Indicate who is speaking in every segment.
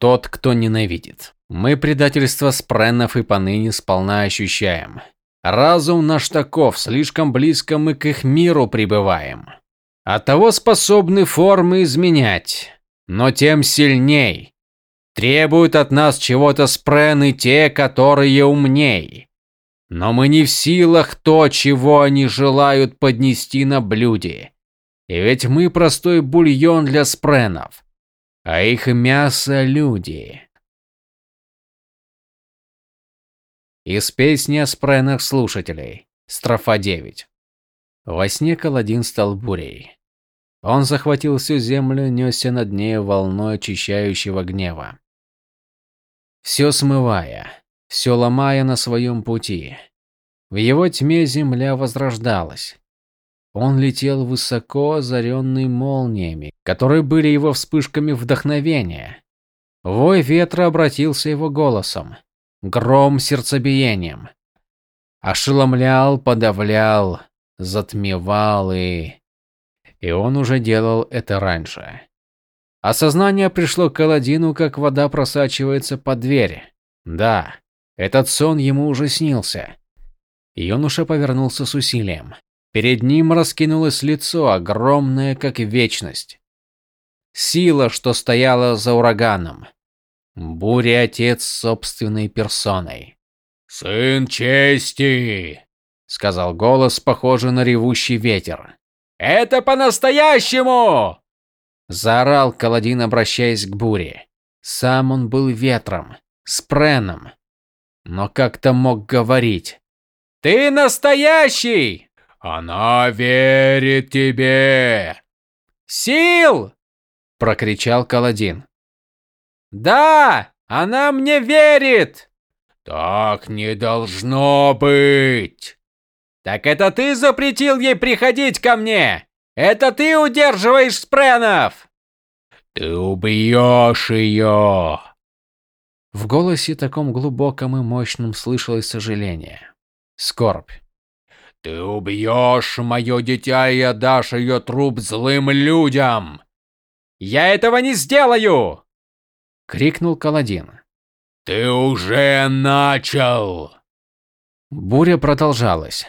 Speaker 1: Тот, кто ненавидит. Мы предательство спреннов и поныне сполна ощущаем. Разум наш таков, слишком близко мы к их миру пребываем. Оттого способны формы изменять, но тем сильней. Требуют от нас чего-то спрены те, которые умней. Но мы не в силах то, чего они желают поднести на блюде. И ведь мы простой бульон для спренов, а их мясо – люди. Из песни о спренах слушателей. Строфа 9. Во сне Каладин стал бурей. Он захватил всю землю, несся над ней волной очищающего гнева. Все смывая, все ломая на своем пути. В его тьме земля возрождалась. Он летел высоко, озаренный молниями, которые были его вспышками вдохновения. Вой ветра обратился его голосом, гром сердцебиением. Ошеломлял, подавлял, затмевал и... И он уже делал это раньше. Осознание пришло к Аладдину, как вода просачивается под дверь. Да, этот сон ему уже снился. Юноша повернулся с усилием. Перед ним раскинулось лицо, огромное, как вечность. Сила, что стояла за ураганом. Буря отец собственной персоной.
Speaker 2: «Сын чести!»
Speaker 1: — сказал голос, похожий на ревущий ветер.
Speaker 2: «Это по-настоящему!»
Speaker 1: Заорал Каладин, обращаясь к буре. Сам он был ветром, спреном, но как-то мог говорить.
Speaker 2: «Ты настоящий!» «Она верит тебе!»
Speaker 1: «Сил!» – прокричал Каладин.
Speaker 2: «Да, она мне верит!» «Так не должно быть!» «Так это ты запретил ей приходить ко мне? Это ты удерживаешь спренов!» «Ты убьешь ее!»
Speaker 1: В голосе таком глубоком и мощном слышалось сожаление. Скорбь.
Speaker 2: «Ты убьешь мое дитя и отдашь ее труп злым людям!» «Я этого не сделаю!» — крикнул Каладин. «Ты уже начал!»
Speaker 1: Буря продолжалась.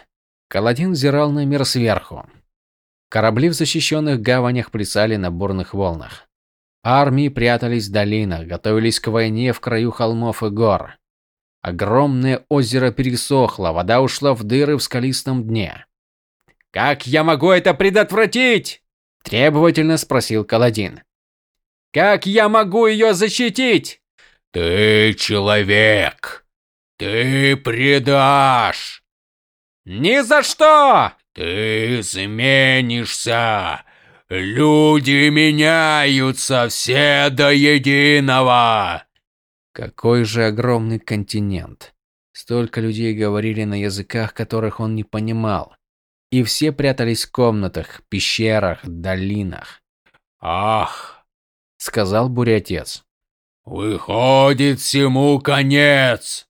Speaker 1: Каладин взирал на мир сверху. Корабли в защищенных гаванях плясали на бурных волнах. Армии прятались в долинах, готовились к войне в краю холмов и гор. Огромное озеро пересохло, вода ушла в дыры в скалистом дне.
Speaker 2: «Как я могу это предотвратить?»
Speaker 1: – требовательно спросил Каладин.
Speaker 2: «Как я могу ее защитить?» «Ты человек. Ты предашь». «Ни за что!» «Ты изменишься. Люди меняются все до единого.
Speaker 1: Какой же огромный континент. Столько людей говорили на языках, которых он не понимал. И все прятались в комнатах, пещерах, долинах.
Speaker 2: «Ах!»
Speaker 1: — сказал бурятец.
Speaker 2: «Выходит всему конец!»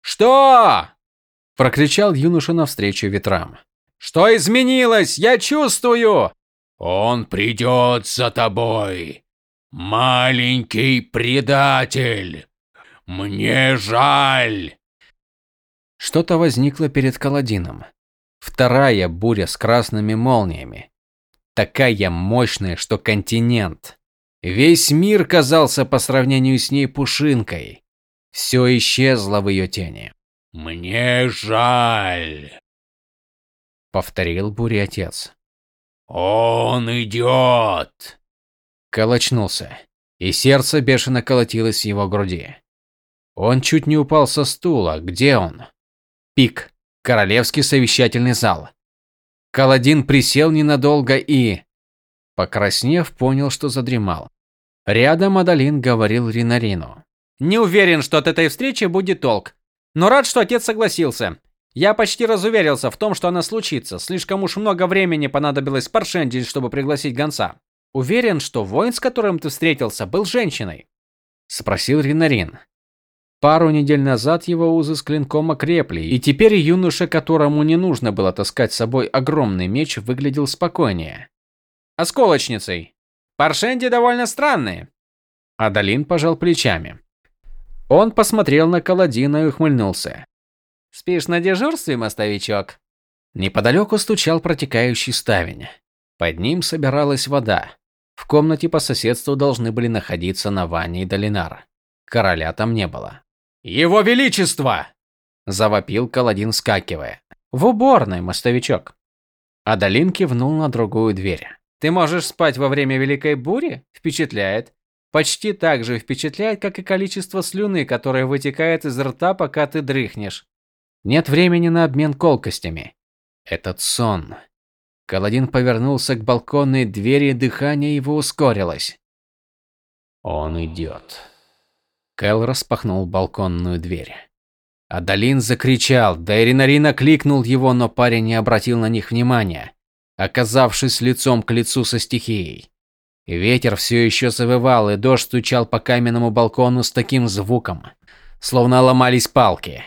Speaker 1: «Что?» — прокричал юноша навстречу ветрам. «Что изменилось? Я чувствую!»
Speaker 2: «Он придет за тобой!» «Маленький предатель! Мне жаль!»
Speaker 1: Что-то возникло перед Каладином. Вторая буря с красными молниями. Такая мощная, что континент. Весь мир казался по сравнению с ней пушинкой. Все исчезло в ее тени.
Speaker 2: «Мне жаль», —
Speaker 1: повторил буря отец.
Speaker 2: «Он идет!»
Speaker 1: Колочнулся, и сердце бешено колотилось в его груди. Он чуть не упал со стула. Где он? Пик. Королевский совещательный зал. Каладин присел ненадолго и, покраснев, понял, что задремал. Рядом Адалин говорил Ринарину.
Speaker 3: «Не уверен, что от этой встречи будет толк. Но рад, что отец согласился. Я почти разуверился в том, что она случится. Слишком уж много времени понадобилось Паршенди, чтобы пригласить гонца. Уверен, что воин, с которым ты встретился, был женщиной?
Speaker 1: спросил Ринарин. Пару недель назад его узы с клинком окрепли, и теперь юноша, которому не нужно было таскать с собой огромный меч, выглядел спокойнее.
Speaker 3: Осколочницей. Паршенди довольно странные.
Speaker 1: Адалин пожал плечами. Он посмотрел на Каладина и ухмыльнулся.
Speaker 3: «Спишь на дежурстве, мостовичок?»
Speaker 1: Неподалеку стучал протекающий ставень. Под ним собиралась вода. В комнате по соседству должны были находиться Навани и Долинар. Короля там не было.
Speaker 2: «Его Величество!»
Speaker 1: – завопил Каладин, скакивая. «В уборной, мостовичок!» Адалин кивнул на другую дверь.
Speaker 3: «Ты можешь спать во время Великой Бури? Впечатляет. Почти так же впечатляет, как и количество слюны, которое вытекает из рта, пока ты дрыхнешь.
Speaker 1: Нет времени на обмен колкостями. Этот сон. Каладин повернулся к балконной двери, дыхание его ускорилось. Он идет. Кэл распахнул балконную дверь. Адалин закричал, да Иринарина кликнул его, но парень не обратил на них внимания, оказавшись лицом к лицу со стихией. Ветер все еще завывал, и дождь стучал по каменному балкону с таким звуком, словно ломались палки.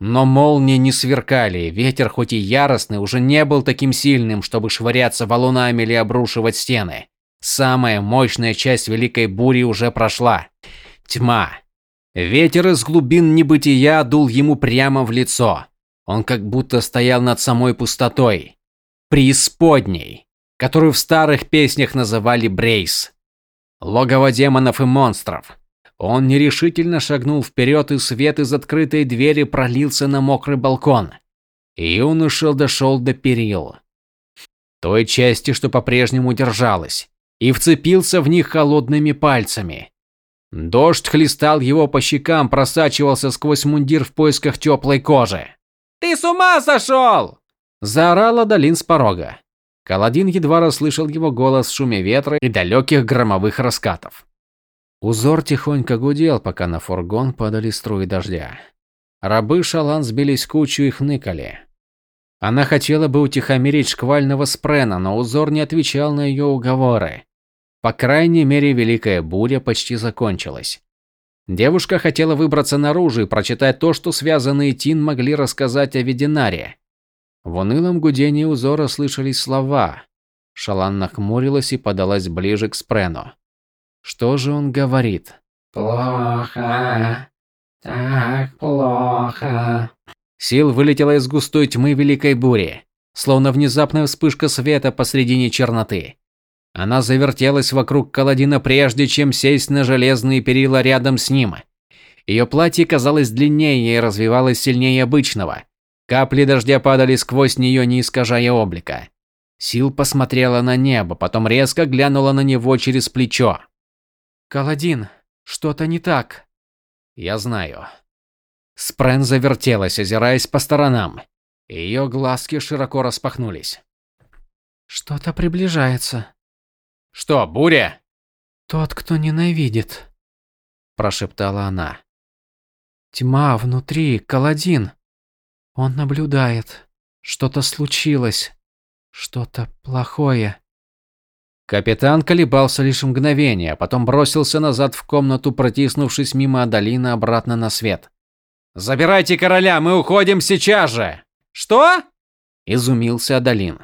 Speaker 1: Но молнии не сверкали, ветер хоть и яростный, уже не был таким сильным, чтобы швыряться валунами или обрушивать стены. Самая мощная часть великой бури уже прошла. Тьма, Ветер из глубин небытия дул ему прямо в лицо. Он как будто стоял над самой пустотой. Преисподней, которую в старых песнях называли Брейс. Логово демонов и монстров. Он нерешительно шагнул вперед, и свет из открытой двери пролился на мокрый балкон. И юноша дошел до перил. Той части, что по-прежнему держалась, и вцепился в них холодными пальцами. Дождь хлестал его по щекам, просачивался сквозь мундир в поисках теплой кожи.
Speaker 3: «Ты с ума сошел!»
Speaker 1: – заорал Адалин с порога. Каладин едва расслышал его голос в шуме ветра и далеких громовых раскатов. Узор тихонько гудел, пока на фургон падали струи дождя. Рабы Шалан сбились кучу и хныкали. Она хотела бы утихомирить шквального спрена, но узор не отвечал на ее уговоры. По крайней мере, Великая Буря почти закончилась. Девушка хотела выбраться наружу и прочитать то, что связанные Тин могли рассказать о Вединаре. В унылом гудении узора слышались слова. Шалан нахмурилась и подалась ближе к Спрену. Что же он говорит?
Speaker 4: «Плохо. Так плохо».
Speaker 1: Сил вылетела из густой тьмы Великой Бури, словно внезапная вспышка света посредине черноты. Она завертелась вокруг Каладина прежде, чем сесть на железные перила рядом с ним. Ее платье казалось длиннее и развивалось сильнее обычного. Капли дождя падали сквозь нее, не искажая облика. Сил посмотрела на небо, потом резко глянула на него через плечо.
Speaker 3: «Каладин, что-то не так».
Speaker 1: «Я знаю». Спрен завертелась, озираясь по сторонам. Ее глазки широко распахнулись.
Speaker 3: «Что-то приближается»,
Speaker 2: что, буря?
Speaker 3: Тот, кто ненавидит, прошептала она. Тьма внутри, Каладин. Он наблюдает. Что-то случилось. Что-то плохое.
Speaker 1: Капитан колебался лишь мгновение, а потом бросился назад в комнату, протиснувшись мимо Адалина обратно на свет.
Speaker 2: «Забирайте короля, мы уходим сейчас же!» «Что?»
Speaker 1: – изумился Адалин.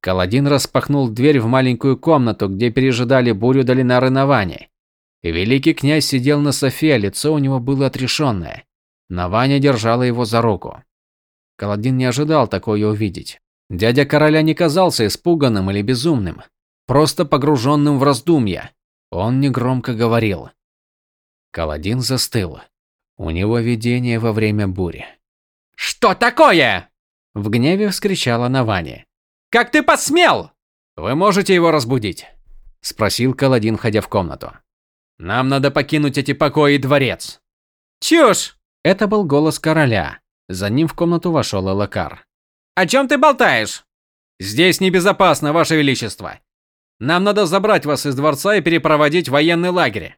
Speaker 1: Каладин распахнул дверь в маленькую комнату, где пережидали бурю Долинары Навани. Великий князь сидел на софе, а лицо у него было отрешенное. Наваня держала его за руку. Каладин не ожидал такое увидеть. Дядя короля не казался испуганным или безумным, просто погруженным в раздумья. Он негромко говорил. Каладин застыл. У него видение во время бури.
Speaker 2: «Что такое?»
Speaker 1: В гневе вскричала Навани.
Speaker 2: Как ты посмел?
Speaker 1: Вы можете его разбудить? Спросил Каладин, входя в комнату. Нам надо покинуть эти покои и дворец.
Speaker 2: Чушь!
Speaker 1: Это был голос короля. За ним в комнату вошел Элакар.
Speaker 2: О чем ты болтаешь?
Speaker 1: Здесь небезопасно, ваше величество. Нам надо забрать вас из дворца и перепроводить в военный лагерь.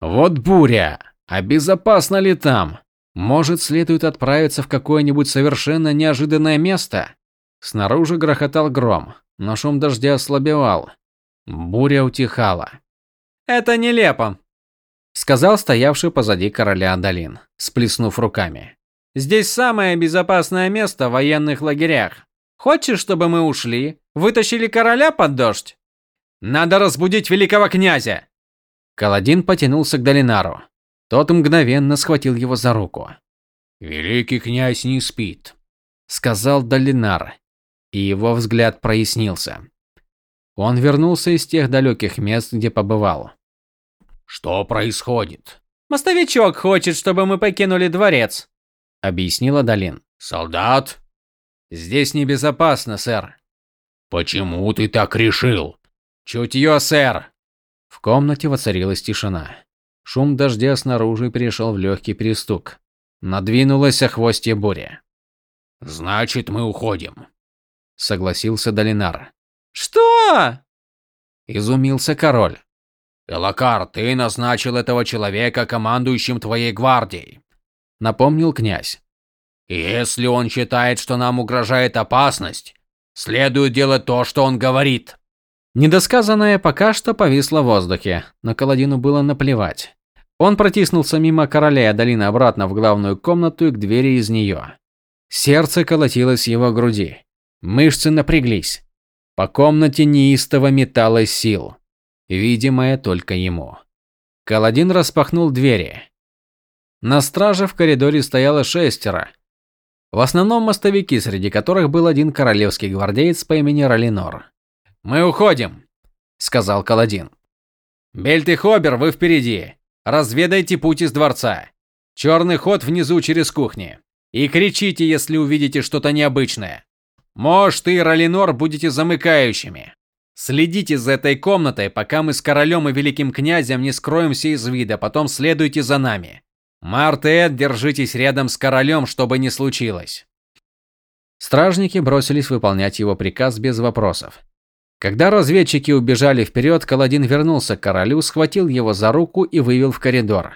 Speaker 1: Вот буря. А безопасно ли там? Может, следует отправиться в какое-нибудь совершенно неожиданное место? Снаружи грохотал гром, но шум дождя ослабевал. Буря утихала.
Speaker 3: «Это нелепо», — сказал стоявший позади короля Адалин, сплеснув руками. «Здесь самое безопасное место в военных лагерях. Хочешь, чтобы мы ушли, вытащили короля под дождь?»
Speaker 2: «Надо разбудить великого князя!»
Speaker 1: Каладин потянулся к Долинару. Тот мгновенно схватил его за руку.
Speaker 2: «Великий князь не спит», –
Speaker 1: сказал Долинар, и его взгляд прояснился. Он вернулся из тех далеких мест, где побывал.
Speaker 2: «Что происходит?»
Speaker 3: «Мостовичок хочет, чтобы мы покинули дворец», –
Speaker 1: объяснила Долин.
Speaker 2: «Солдат?»
Speaker 1: «Здесь небезопасно, сэр».
Speaker 2: «Почему ты так решил?»
Speaker 1: «Чутье, сэр!» В комнате воцарилась тишина. Шум дождя снаружи перешел в легкий перестук. Надвинулась хвостье буря.
Speaker 2: «Значит, мы уходим», —
Speaker 1: согласился Долинар.
Speaker 3: «Что?»
Speaker 1: — изумился король.
Speaker 2: «Элакар, ты назначил этого человека командующим твоей гвардией», —
Speaker 1: напомнил князь.
Speaker 2: «Если он считает, что нам угрожает опасность, следует делать то, что он говорит».
Speaker 1: Недосказанное пока что повисло в воздухе, но Каладину было наплевать. Он протиснулся мимо короля и долины обратно в главную комнату и к двери из нее. Сердце колотилось в его груди. Мышцы напряглись. По комнате неистово металась сил, видимая только ему. Каладин распахнул двери. На страже в коридоре стояло шестеро. В основном мостовики, среди которых был один королевский гвардеец по имени Ралинор. «Мы уходим», — сказал Каладин. «Бельт и Хобер, вы впереди. Разведайте путь из дворца. Черный ход внизу через кухни. И кричите, если увидите что-то необычное. Может, и Ралинор будете замыкающими. Следите за этой комнатой, пока мы с королем и великим князем не скроемся из вида, потом следуйте за нами. Март и Эд, держитесь рядом с королем, чтобы не случилось. Стражники бросились выполнять его приказ без вопросов. Когда разведчики убежали вперед, Каладин вернулся к королю, схватил его за руку и вывел в коридор.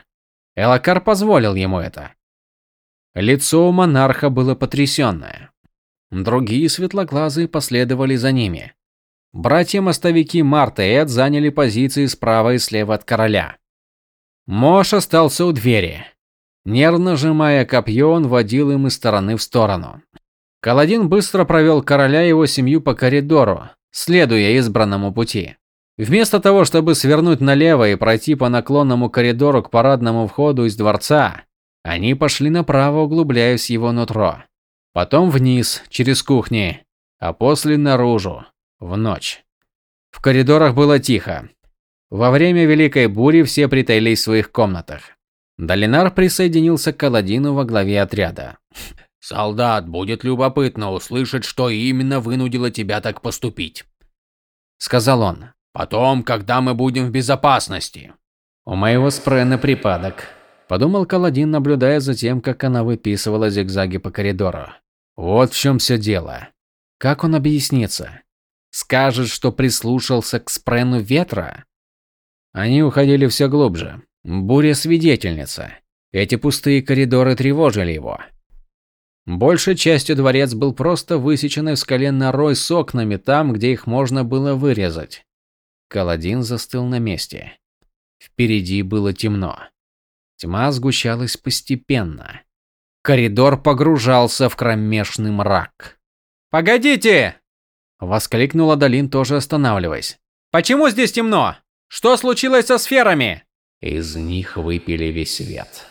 Speaker 1: Элакар позволил ему это. Лицо у монарха было потрясенное. Другие светлоглазые последовали за ними. Братья-мостовики Марта и Эд заняли позиции справа и слева от короля. Мош остался у двери. Нервно сжимая копье, он водил им из стороны в сторону. Каладин быстро провел короля и его семью по коридору, следуя избранному пути. Вместо того, чтобы свернуть налево и пройти по наклонному коридору к парадному входу из дворца, они пошли направо, углубляясь его нутро. Потом вниз, через кухни, а после наружу, в ночь. В коридорах было тихо. Во время Великой Бури все притаились в своих комнатах. Долинар присоединился к Каладину во главе отряда.
Speaker 2: «Солдат, будет любопытно услышать, что именно вынудило тебя так поступить», — сказал он. «Потом, когда мы будем в безопасности».
Speaker 1: «У моего спрена припадок», — подумал Каладин, наблюдая за тем, как она выписывала зигзаги по коридору. «Вот в чем все дело. Как он объяснится? Скажет, что прислушался к спрену ветра?» Они уходили все глубже. Буря свидетельница. Эти пустые коридоры тревожили его. Большей частью дворец был просто высеченный в скале норой с окнами там, где их можно было вырезать. Каладин застыл на месте. Впереди было темно. Тьма сгущалась постепенно. Коридор погружался в кромешный мрак.
Speaker 3: «Погодите!»
Speaker 1: – воскликнула Долин, тоже останавливаясь.
Speaker 3: «Почему здесь темно? Что случилось со сферами?»
Speaker 1: Из них выпили весь свет.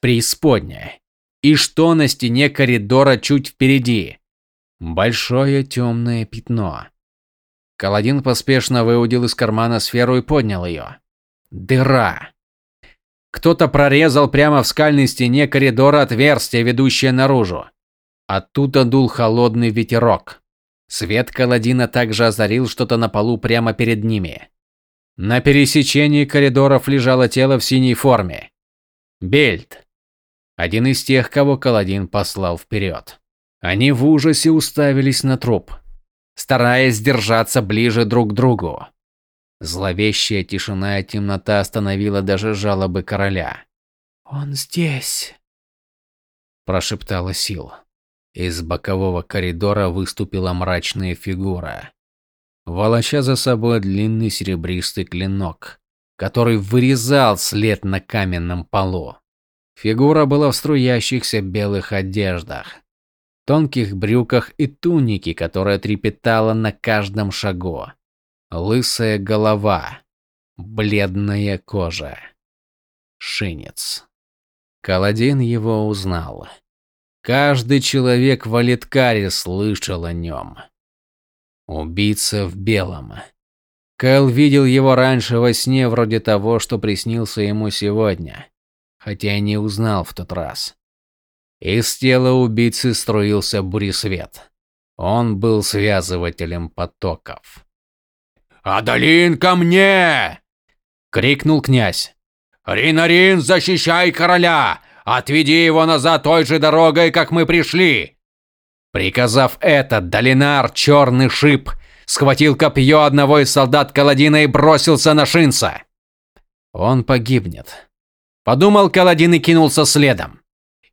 Speaker 1: Преисподняя. И что на стене коридора чуть впереди? Большое темное пятно. Каладин поспешно выудил из кармана сферу и поднял ее. Дыра. Кто-то прорезал прямо в скальной стене коридора отверстие, ведущее наружу. Оттуда дул холодный ветерок. Свет Каладина также озарил что-то на полу прямо перед ними. На пересечении коридоров лежало тело в синей форме. Бельт. Один из тех, кого Каладин послал вперед. Они в ужасе уставились на труп, стараясь держаться ближе друг к другу. Зловещая тишина и темнота остановила даже жалобы короля.
Speaker 3: «Он здесь», –
Speaker 1: прошептала Сил. Из бокового коридора выступила мрачная фигура, волоча за собой длинный серебристый клинок, который вырезал след на каменном полу. Фигура была в струящихся белых одеждах, тонких брюках и тунике, которая трепетала на каждом шагу. Лысая голова, бледная кожа. Шинец. Каладин его узнал. Каждый человек в Алиткаре слышал о нем. Убийца в белом. Кэл видел его раньше во сне вроде того, что приснился ему сегодня, хотя и не узнал в тот раз. Из тела убийцы струился буресвет. Он был связывателем потоков.
Speaker 2: «Адалин, ко мне!» — крикнул князь. «Ринарин, защищай короля! Отведи его назад той же дорогой, как мы пришли!»
Speaker 1: Приказав это, Долинар, черный шип, схватил копье одного из солдат Каладина и бросился на Шинца. Он погибнет. Подумал Каладин и кинулся следом.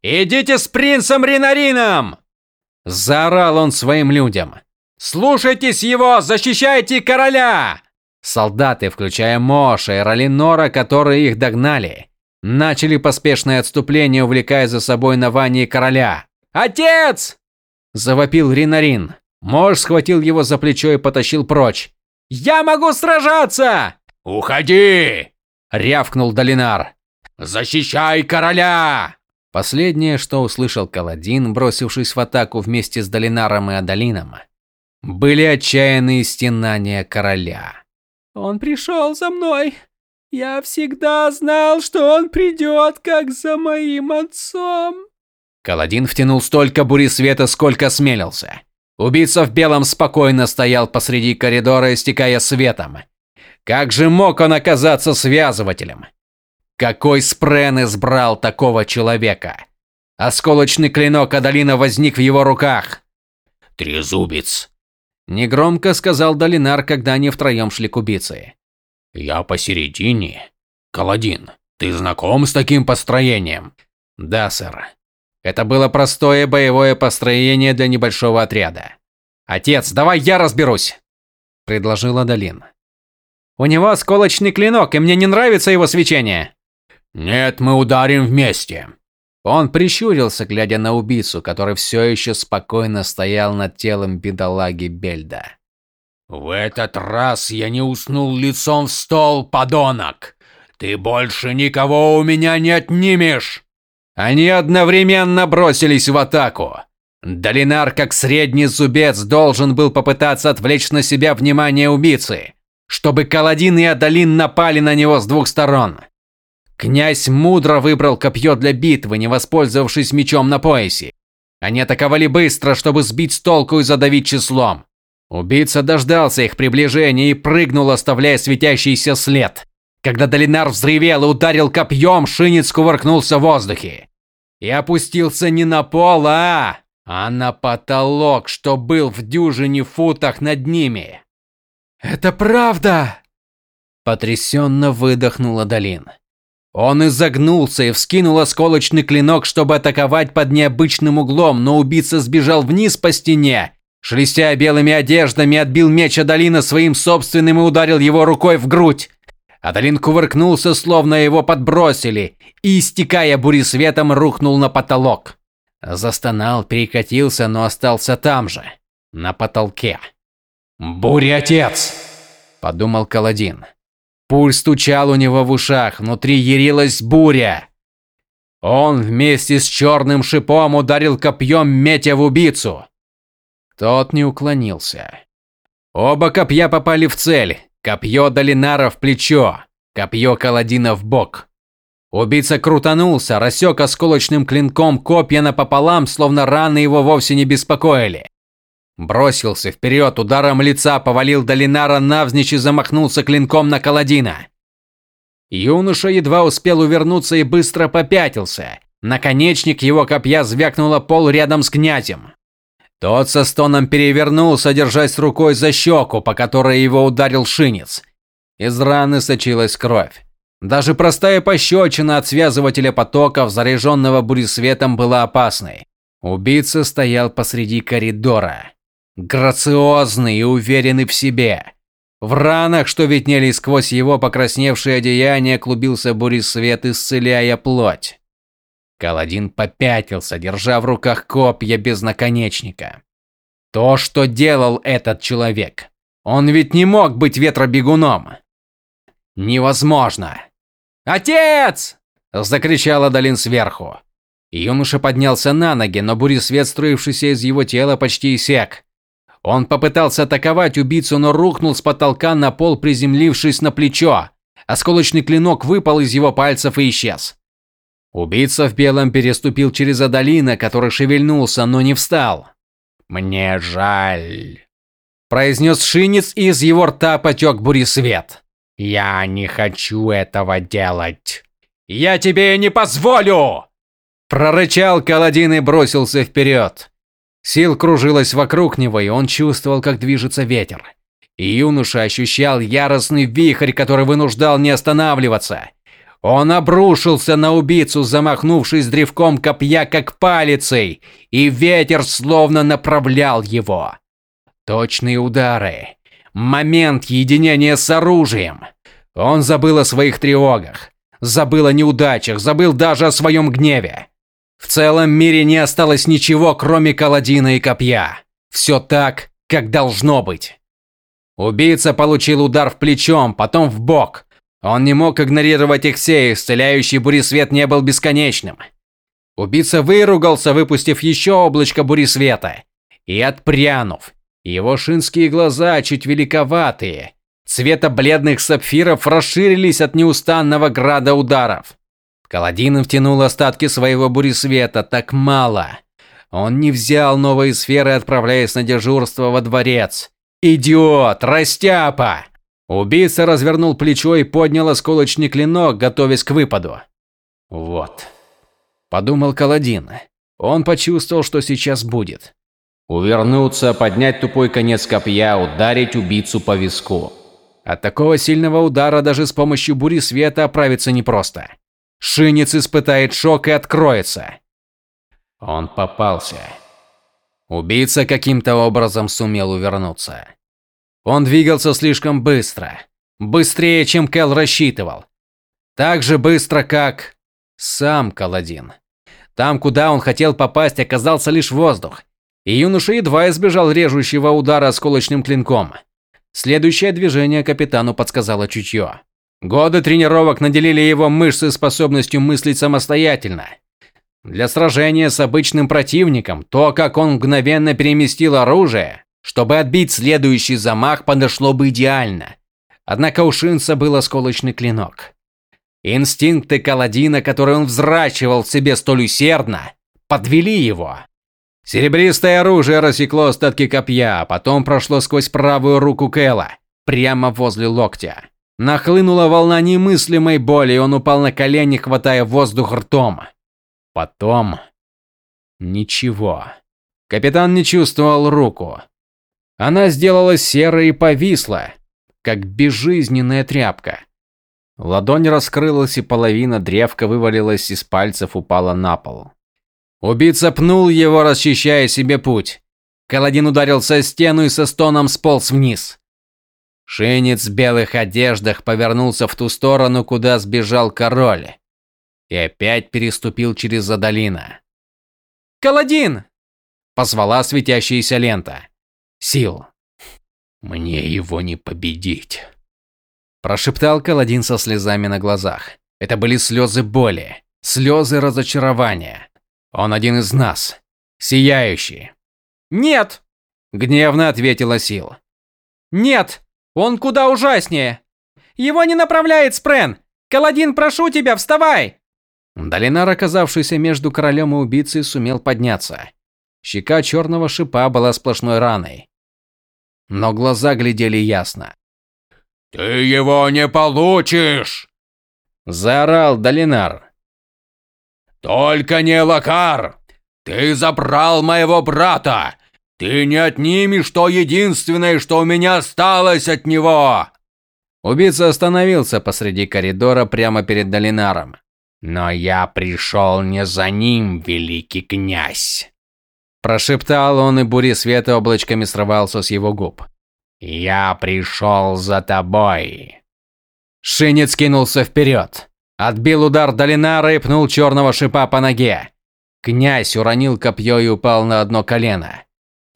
Speaker 1: «Идите с принцем Ринарином!» Заорал он своим людям. «Слушайтесь его! Защищайте короля!» Солдаты, включая Моша и Ролинора, которые их догнали, начали поспешное отступление, увлекая за собой Навани и короля. «Отец!» – завопил Ринарин. Мош схватил его за плечо и потащил прочь. «Я могу сражаться!»
Speaker 2: «Уходи!»
Speaker 1: – рявкнул Долинар.
Speaker 2: «Защищай короля!»
Speaker 1: Последнее, что услышал Каладин, бросившись в атаку вместе с Долинаром и Адалином, были отчаянные стенания короля.
Speaker 3: «Он пришел за мной! Я всегда знал, что он придет, как за моим отцом!»
Speaker 1: Каладин втянул столько бури света, сколько смелился. Убийца в белом спокойно стоял посреди коридора, истекая светом. Как же мог он оказаться связывателем? Какой спрен избрал такого человека? Осколочный клинок Адалина возник в его руках.
Speaker 2: «Трезубец!»
Speaker 1: Негромко сказал Долинар, когда они втроем шли к убийце.
Speaker 2: «Я посередине. Каладин, ты знаком с таким построением?»
Speaker 1: «Да, сэр. Это было простое боевое построение для небольшого отряда. «Отец, давай я разберусь!» – предложил Адалин. «У него осколочный клинок, и мне не нравится его свечение!»
Speaker 2: «Нет, мы ударим вместе!»
Speaker 1: Он прищурился, глядя на убийцу, который все еще спокойно стоял над телом бедолаги Бельда.
Speaker 2: «В этот раз я не уснул лицом в стол, подонок! Ты больше никого у меня не отнимешь!»
Speaker 1: Они одновременно бросились в атаку. Долинар, как средний зубец, должен был попытаться отвлечь на себя внимание убийцы, чтобы Каладин и Адалин напали на него с двух сторон. Князь мудро выбрал копье для битвы, не воспользовавшись мечом на поясе. Они атаковали быстро, чтобы сбить с толку и задавить числом. Убийца дождался их приближения и прыгнул, оставляя светящийся след. Когда Долинар взревел и ударил копьем, Шинец кувыркнулся в воздухе. И опустился не на пол, а, а на потолок, что был в дюжине футах над ними.
Speaker 3: «Это правда!»
Speaker 1: Потрясенно выдохнула Долин. Он изогнулся и вскинул осколочный клинок, чтобы атаковать под необычным углом, но убийца сбежал вниз по стене, шелестя белыми одеждами, отбил меч Адалина своим собственным и ударил его рукой в грудь. Адалин кувыркнулся, словно его подбросили, и, истекая буресветом, рухнул на потолок. Застонал, перекатился, но остался там же, на потолке.
Speaker 2: «Буря-отец!»
Speaker 1: – подумал Каладин. Пульс стучал у него в ушах, внутри ярилась буря. Он вместе с черным шипом ударил копьем, метя в убийцу. Тот не уклонился. Оба копья попали в цель, Копье Долинара в плечо, копье Каладина в бок. Убийца крутанулся, рассек осколочным клинком копья напополам, словно раны его вовсе не беспокоили. Бросился вперед, ударом лица повалил Долинара навзничь и замахнулся клинком на Каладина. Юноша едва успел увернуться и быстро попятился. Наконечник его копья звякнуло пол рядом с князем. Тот со стоном перевернулся, держась рукой за щеку, по которой его ударил шинец. Из раны сочилась кровь. Даже простая пощечина от связывателя потоков, заряженного буресветом, была опасной. Убийца стоял посреди коридора. Грациозный и уверенный в себе. В ранах, что виднели сквозь его покрасневшее одеяние, клубился буресвет, исцеляя плоть. Каладин попятился, держа в руках копья без наконечника. То, что делал этот человек. Он ведь не мог быть ветробегуном. Невозможно. «Отец!» – закричала Долин сверху. Юноша поднялся на ноги, но буресвет, струившийся из его тела, почти иссяк. Он попытался атаковать убийцу, но рухнул с потолка на пол, приземлившись на плечо. Осколочный клинок выпал из его пальцев и исчез. Убийца в белом переступил через Адалина, который шевельнулся, но не встал. «Мне жаль», – произнес Шинец, и из его рта потек буресвет. «Я не хочу этого делать». «Я тебе не позволю!» Прорычал Каладин и бросился вперед. Сил кружилась вокруг него, и он чувствовал, как движется ветер. И юноша ощущал яростный вихрь, который вынуждал не останавливаться. Он обрушился на убийцу, замахнувшись древком копья как палицей, и ветер словно направлял его. Точные удары. Момент единения с оружием. Он забыл о своих тревогах, забыл о неудачах, забыл даже о своем гневе. В целом мире не осталось ничего, кроме Каладина и копья. Все так, как должно быть. Убийца получил удар в плечом, потом в бок. Он не мог игнорировать их все, исцеляющий буресвет не был бесконечным. Убийца выругался, выпустив еще облачко буресвета. И отпрянув. Его шинские глаза, чуть великоватые, цвета бледных сапфиров, расширились от неустанного града ударов. Каладин втянул остатки своего буресвета, так мало. Он не взял новые сферы, отправляясь на дежурство во дворец. Идиот, растяпа! Убийца развернул плечо и поднял осколочный клинок, готовясь к выпаду. Вот. Подумал Каладин. Он почувствовал, что сейчас будет. Увернуться, поднять тупой конец копья, ударить убийцу по виску. От такого сильного удара даже с помощью бури света оправиться непросто. Шинец испытает шок и откроется. Он попался. Убийца каким-то образом сумел увернуться. Он двигался слишком быстро. Быстрее, чем Кэл рассчитывал. Так же быстро, как сам Каладин. Там, куда он хотел попасть, оказался лишь воздух. И юноша едва избежал режущего удара осколочным клинком. Следующее движение капитану подсказало чутье. Годы тренировок наделили его мышцы способностью мыслить самостоятельно. Для сражения с обычным противником, то, как он мгновенно переместил оружие, чтобы отбить следующий замах, подошло бы идеально. Однако у Шинца был осколочный клинок. Инстинкты Каладина, которые он взращивал в себе столь усердно, подвели его. Серебристое оружие рассекло остатки копья, а потом прошло сквозь правую руку Кэла, прямо возле локтя. Нахлынула волна немыслимой боли, и он упал на колени, хватая воздух ртом. Потом... Ничего. Капитан не чувствовал руку. Она сделалась серой и повисла, как безжизненная тряпка. Ладонь раскрылась, и половина древка вывалилась из пальцев, упала на пол. Убийца пнул его, расчищая себе путь. Каладин ударился о стену и со стоном сполз вниз. Шинец в белых одеждах повернулся в ту сторону, куда сбежал король, и опять переступил через Задолина.
Speaker 3: «Каладин!»
Speaker 1: – позвала светящаяся лента. «Сил! Мне его не победить!» Прошептал Каладин со слезами на глазах. Это были слезы боли, слезы разочарования. Он один из нас, сияющий.
Speaker 3: «Нет!»
Speaker 1: – гневно ответила Сил.
Speaker 3: «Нет!» Он куда ужаснее. Его не направляет Спрен. Каладин, прошу тебя, вставай.
Speaker 1: Долинар, оказавшийся между королем и убийцей, сумел подняться. Щека черного шипа была сплошной раной. Но глаза глядели ясно.
Speaker 2: «Ты его не получишь!»
Speaker 1: Заорал Долинар.
Speaker 2: «Только не Лакар! Ты забрал моего брата! Ты не отнимешь то единственное, что у меня осталось от него!»
Speaker 1: Убийца остановился посреди коридора прямо перед Долинаром. «Но я пришел не за ним, великий князь!» Прошептал он, и бури света облачками срывался с его губ. «Я пришел за тобой!» Шинец кинулся вперед. Отбил удар Долинара и пнул черного шипа по ноге. Князь уронил копье и упал на одно колено.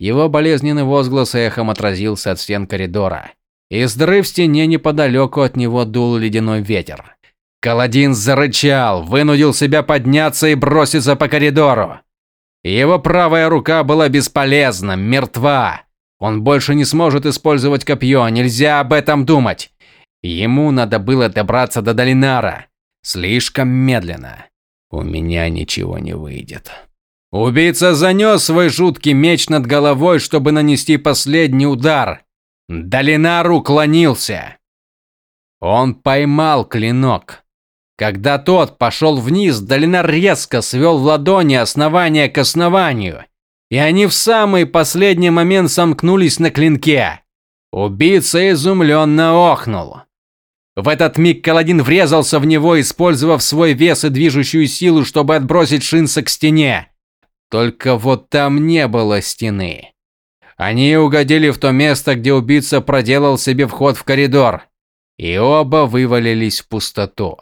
Speaker 1: Его болезненный возглас эхом отразился от стен коридора. Из дыры в стене неподалеку от него дул ледяной ветер. Каладин зарычал, вынудил себя подняться и броситься по коридору. Его правая рука была бесполезна, мертва. Он больше не сможет использовать копье, нельзя об этом думать. Ему надо было добраться до Долинара. Слишком медленно. У меня ничего не выйдет. Убийца занес свой жуткий меч над головой, чтобы нанести последний удар. Долинар уклонился. Он поймал клинок. Когда тот пошел вниз, Долинар резко свел в ладони основание к основанию, и они в самый последний момент сомкнулись на клинке. Убийца изумленно охнул. В этот миг Каладин врезался в него, использовав свой вес и движущую силу, чтобы отбросить Шинса к стене. Только вот там не было стены. Они угодили в то место, где убийца проделал себе вход в коридор, и оба вывалились в пустоту.